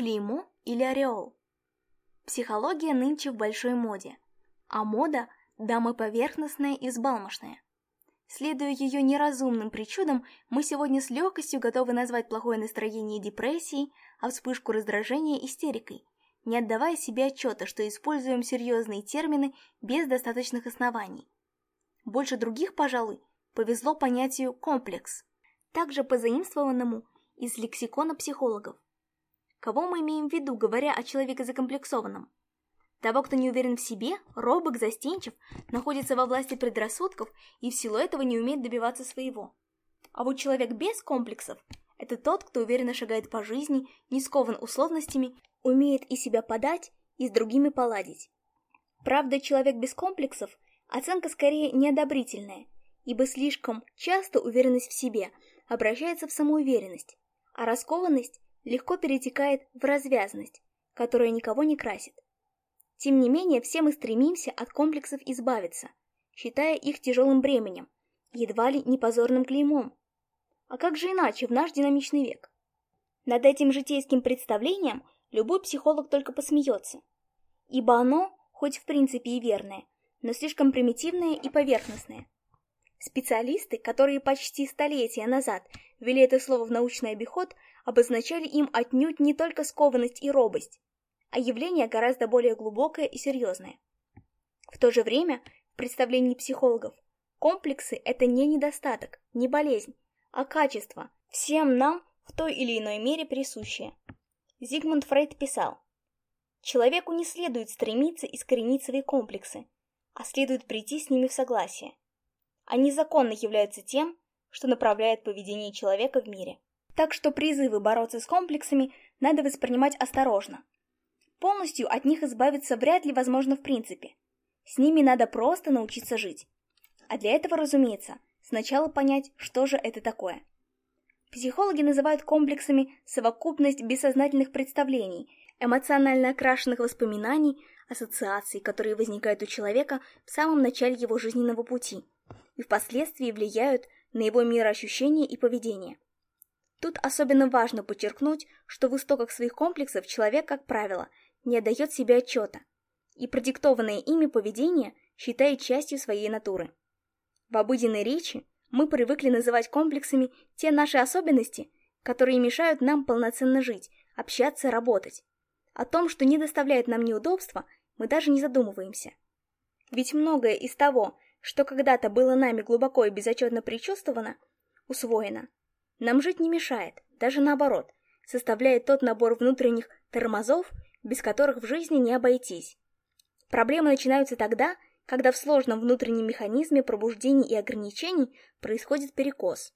климу или ореол. Психология нынче в большой моде, а мода – дама поверхностная и взбалмошная. Следуя ее неразумным причудам, мы сегодня с легкостью готовы назвать плохое настроение депрессией, а вспышку раздражения – истерикой, не отдавая себе отчета, что используем серьезные термины без достаточных оснований. Больше других, пожалуй, повезло понятию «комплекс», также позаимствованному из лексикона психологов. Кого мы имеем в виду, говоря о человеке закомплексованном? Того, кто не уверен в себе, робок, застенчив, находится во власти предрассудков и в силу этого не умеет добиваться своего. А вот человек без комплексов – это тот, кто уверенно шагает по жизни, не скован условностями, умеет и себя подать, и с другими поладить. Правда, человек без комплексов – оценка скорее неодобрительная, ибо слишком часто уверенность в себе обращается в самоуверенность, а раскованность – легко перетекает в развязность, которая никого не красит. Тем не менее, все мы стремимся от комплексов избавиться, считая их тяжелым бременем, едва ли не позорным клеймом. А как же иначе в наш динамичный век? Над этим житейским представлением любой психолог только посмеется. Ибо оно, хоть в принципе и верное, но слишком примитивное и поверхностное. Специалисты, которые почти столетия назад вели это слово в научный обиход, обозначали им отнюдь не только скованность и робость, а явление гораздо более глубокое и серьезное. В то же время, в представлении психологов, комплексы – это не недостаток, не болезнь, а качество, всем нам в той или иной мере присущее. Зигмунд Фрейд писал, «Человеку не следует стремиться искоренить свои комплексы, а следует прийти с ними в согласие. Они законно являются тем, что направляет поведение человека в мире. Так что призывы бороться с комплексами надо воспринимать осторожно. Полностью от них избавиться вряд ли возможно в принципе. С ними надо просто научиться жить. А для этого, разумеется, сначала понять, что же это такое. Психологи называют комплексами совокупность бессознательных представлений, эмоционально окрашенных воспоминаний, ассоциаций, которые возникают у человека в самом начале его жизненного пути и впоследствии влияют на его мироощущение и поведение. Тут особенно важно подчеркнуть, что в истоках своих комплексов человек, как правило, не отдает себе отчета, и продиктованное ими поведение считает частью своей натуры. В обыденной речи мы привыкли называть комплексами те наши особенности, которые мешают нам полноценно жить, общаться, работать. О том, что не доставляет нам неудобства, мы даже не задумываемся. Ведь многое из того, что когда-то было нами глубоко и безотчетно причувствовано, усвоено. Нам жить не мешает, даже наоборот, составляет тот набор внутренних тормозов, без которых в жизни не обойтись. Проблемы начинаются тогда, когда в сложном внутреннем механизме пробуждений и ограничений происходит перекос.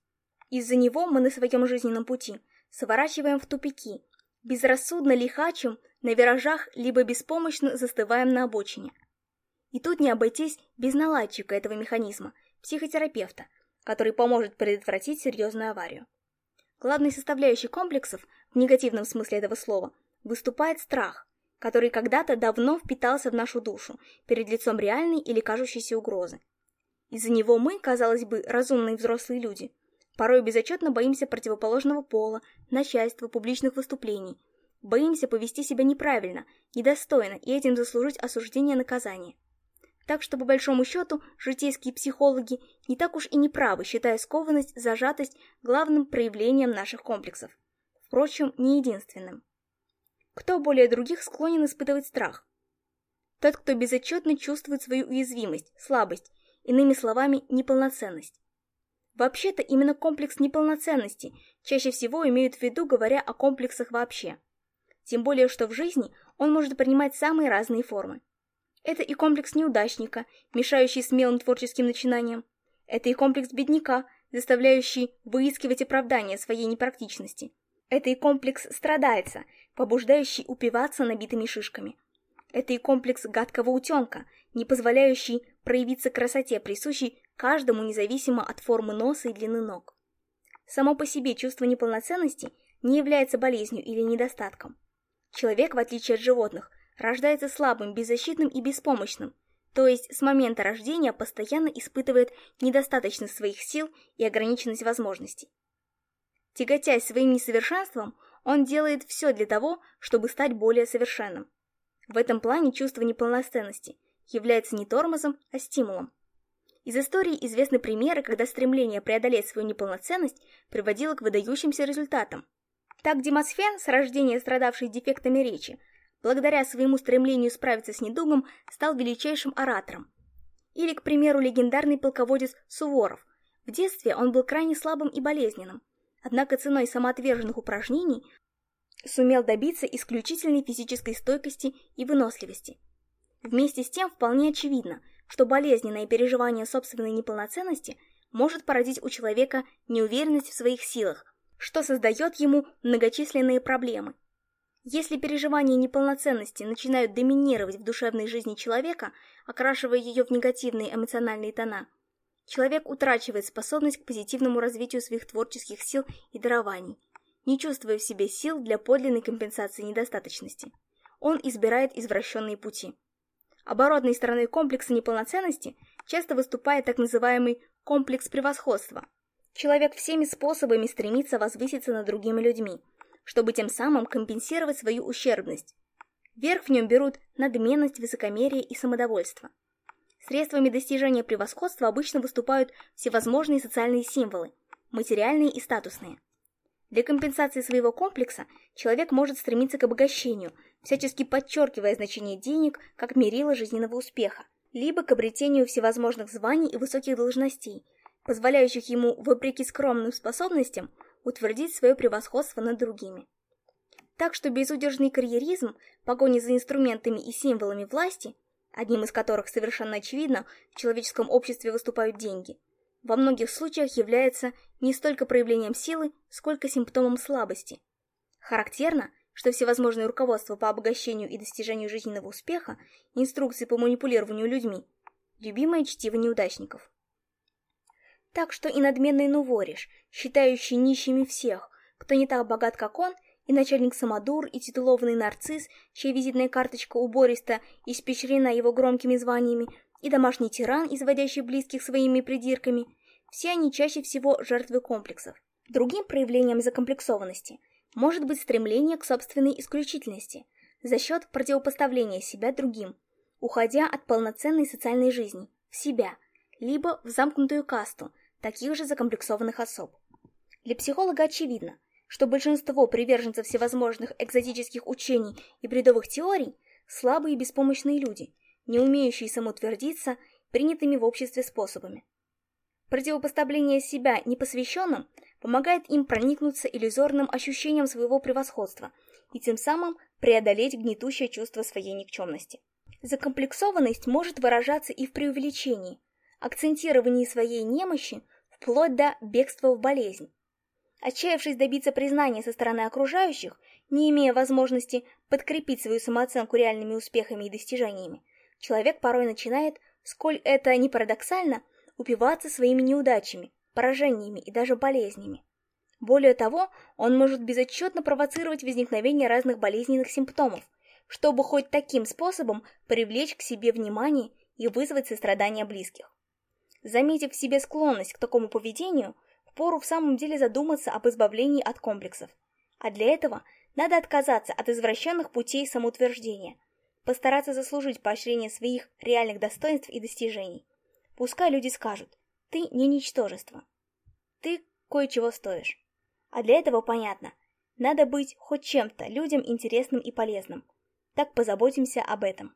Из-за него мы на своем жизненном пути сворачиваем в тупики, безрассудно лихачим на виражах, либо беспомощно застываем на обочине – и тут не обойтись без наладчика этого механизма, психотерапевта, который поможет предотвратить серьезную аварию. Главной составляющей комплексов, в негативном смысле этого слова, выступает страх, который когда-то давно впитался в нашу душу перед лицом реальной или кажущейся угрозы. Из-за него мы, казалось бы, разумные взрослые люди, порой безотчетно боимся противоположного пола, начальства, публичных выступлений, боимся повести себя неправильно, недостойно и этим заслужить осуждение и наказание. Так что, по большому счету, житейские психологи не так уж и не правы, считая скованность, зажатость главным проявлением наших комплексов. Впрочем, не единственным. Кто более других склонен испытывать страх? Тот, кто безотчетно чувствует свою уязвимость, слабость, иными словами, неполноценность. Вообще-то именно комплекс неполноценности чаще всего имеют в виду, говоря о комплексах вообще. Тем более, что в жизни он может принимать самые разные формы. Это и комплекс неудачника, мешающий смелым творческим начинаниям. Это и комплекс бедняка, заставляющий выискивать оправдания своей непрактичности. Это и комплекс страдальца, побуждающий упиваться набитыми шишками. Это и комплекс гадкого утенка, не позволяющий проявиться красоте, присущей каждому независимо от формы носа и длины ног. Само по себе чувство неполноценности не является болезнью или недостатком. Человек, в отличие от животных, рождается слабым, беззащитным и беспомощным, то есть с момента рождения постоянно испытывает недостаточность своих сил и ограниченность возможностей. Тяготясь своим несовершенством, он делает все для того, чтобы стать более совершенным. В этом плане чувство неполноценности является не тормозом, а стимулом. Из истории известны примеры, когда стремление преодолеть свою неполноценность приводило к выдающимся результатам. Так Демосфен, с рождения страдавший дефектами речи, благодаря своему стремлению справиться с недугом, стал величайшим оратором. Или, к примеру, легендарный полководец Суворов. В детстве он был крайне слабым и болезненным, однако ценой самоотверженных упражнений сумел добиться исключительной физической стойкости и выносливости. Вместе с тем вполне очевидно, что болезненное переживание собственной неполноценности может породить у человека неуверенность в своих силах, что создает ему многочисленные проблемы – если переживания неполноценности начинают доминировать в душевной жизни человека, окрашивая ее в негативные эмоциональные тона, человек утрачивает способность к позитивному развитию своих творческих сил и дарований, не чувствуя в себе сил для подлинной компенсации недостаточности. Он избирает извращенные пути. Оборотной стороной комплекса неполноценности часто выступает так называемый комплекс превосходства. Человек всеми способами стремится возвыситься над другими людьми – чтобы тем самым компенсировать свою ущербность. Верх в нем берут надменность, высокомерие и самодовольство. Средствами достижения превосходства обычно выступают всевозможные социальные символы, материальные и статусные. Для компенсации своего комплекса человек может стремиться к обогащению, всячески подчеркивая значение денег как мерила жизненного успеха, либо к обретению всевозможных званий и высоких должностей, позволяющих ему, вопреки скромным способностям, утвердить свое превосходство над другими. Так что безудержный карьеризм, погони за инструментами и символами власти, одним из которых совершенно очевидно в человеческом обществе выступают деньги, во многих случаях является не столько проявлением силы, сколько симптомом слабости. Характерно, что всевозможные руководства по обогащению и достижению жизненного успеха, инструкции по манипулированию людьми – любимое чтиво неудачников. Так что и надменный Нувориш, считающий нищими всех, кто не так богат, как он, и начальник Самодур, и титулованный нарцисс, чья визитная карточка убориста испещрена его громкими званиями, и домашний тиран, изводящий близких своими придирками, все они чаще всего жертвы комплексов. Другим проявлением закомплексованности может быть стремление к собственной исключительности за счет противопоставления себя другим, уходя от полноценной социальной жизни, в себя, либо в замкнутую касту – таких же закомплексованных особ. Для психолога очевидно, что большинство приверженцев всевозможных экзотических учений и бредовых теорий – слабые и беспомощные люди, не умеющие самоутвердиться принятыми в обществе способами. Противопоставление себя непосвященным помогает им проникнуться иллюзорным ощущением своего превосходства и тем самым преодолеть гнетущее чувство своей никчемности. Закомплексованность может выражаться и в преувеличении, акцентировании своей немощи вплоть до бегства в болезнь. Отчаявшись добиться признания со стороны окружающих, не имея возможности подкрепить свою самооценку реальными успехами и достижениями, человек порой начинает, сколь это не парадоксально, упиваться своими неудачами, поражениями и даже болезнями. Более того, он может безотчетно провоцировать возникновение разных болезненных симптомов, чтобы хоть таким способом привлечь к себе внимание и вызвать сострадание близких. Заметив в себе склонность к такому поведению, впору в самом деле задуматься об избавлении от комплексов. А для этого надо отказаться от извращенных путей самоутверждения, постараться заслужить поощрение своих реальных достоинств и достижений. Пускай люди скажут «ты не ничтожество», «ты кое-чего стоишь». А для этого понятно, надо быть хоть чем-то людям интересным и полезным. Так позаботимся об этом.